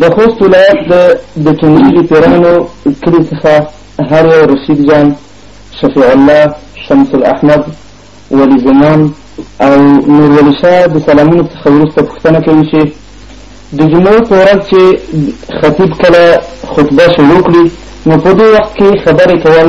د خوست ولایت د د تونګیلي پیرانو کلي څخه هر یو رشید جان، شفیع الله، شمس الاحمد، ولي زمان او نور ولي شاه د سلامونو څخه وروسته پوښتنه کوي چې د جمعې په ورځ چې خطیب کله خطبه شروع کړي نو په دې وخت کې خبرې کول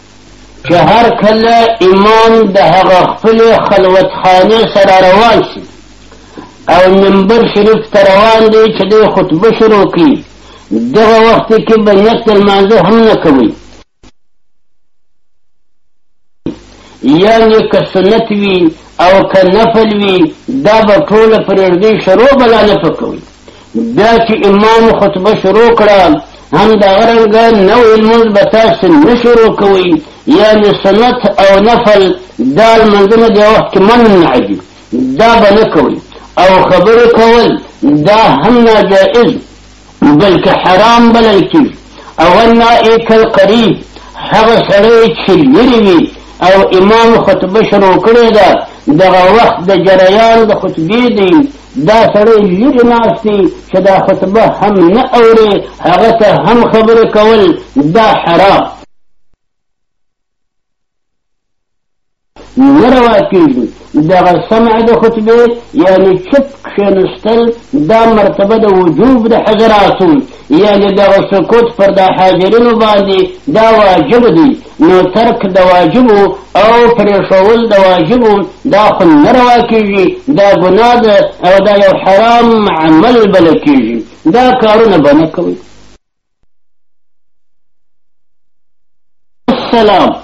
چې هر کله امام د هغه خپل خلوت خانه سره روان شي او منبر شریف ته روان دی چې د خطبه شروع کړي دغه وخت کې به نیت لمانځه هم نه کوي یعنې که سنت وي او که نفل وي دا به ټوله پرېږدي شروع بلا نه پکوي بیا چې امام خطبه شروع کړه هم دا غرنګه نو المنز به تاسو نه شروع کوئ یعنی سنت او نفل دا لمنځونه د وخت کې منع دي دا به نه کوئ او خبرې کول دا هم ناجائز بلکې حرام بلل کېږي او النائک القریب هغه سړی چې لري وي او امام خطبه شروع کړې ده دغه وخت د جریان د خطبې دی دا سړی لرې ناست دی چې دا خطبه هم نه اوري هغه ته هم خبرې کول دا حرام نه روا کېږي دغه سمع د خطبې یعنې چپ کښېنستل دا مرتبه د وجوب د حضراتو یعنې دغه سکوت پر دا حاضرینو باندې دا واجب دی نو ترک د واجبو او پرېښول د واجبو دا خو نه روا کېږي دا ګناه ده او دا یو حرام عمل بله کېږي دا کارونه به نه کوئ السلام